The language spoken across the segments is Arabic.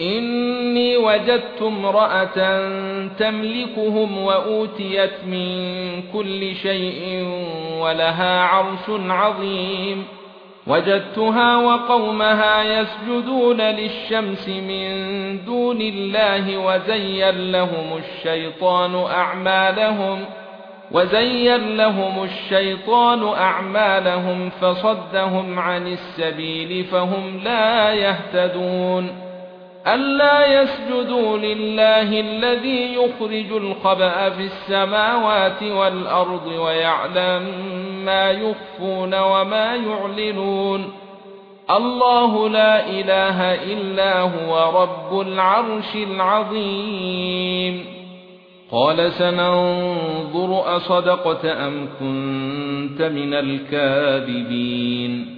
إني وجدت امرأة تملكهم وأوتيت من كل شيء ولها عرش عظيم. وجدتها وقومها يسجدون للشمس من دون الله وزين لهم الشيطان أعمالهم وزين لهم الشيطان أعمالهم فصدهم عن السبيل فهم لا يهتدون. ألا يسجدوا لله الذي يخرج الخبأ في السماوات والأرض ويعلم ما يخفون وما يعلنون. الله لا إله إلا هو رب العرش العظيم. قال سننظر أصدقت أم كنت من الكاذبين.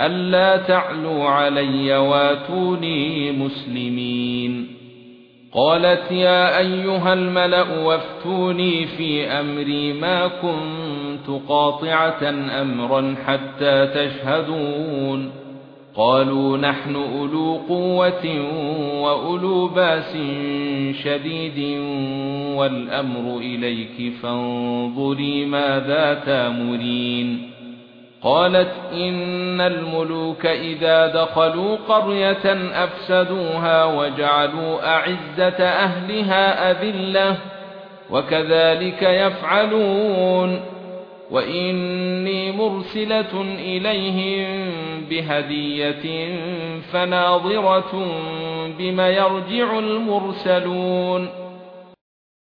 ألا تعلوا علي واتوني مسلمين. قالت يا أيها الملأ وافتوني في أمري ما كنت قاطعة أمرا حتى تشهدون. قالوا نحن أولو قوة وأولو باس شديد والأمر إليك فانظري ماذا تامرين. قالت إن الملوك إذا دخلوا قرية أفسدوها وجعلوا أعزة أهلها أذلة وكذلك يفعلون وإني مرسلة إليهم بهدية فناظرة بما يرجع المرسلون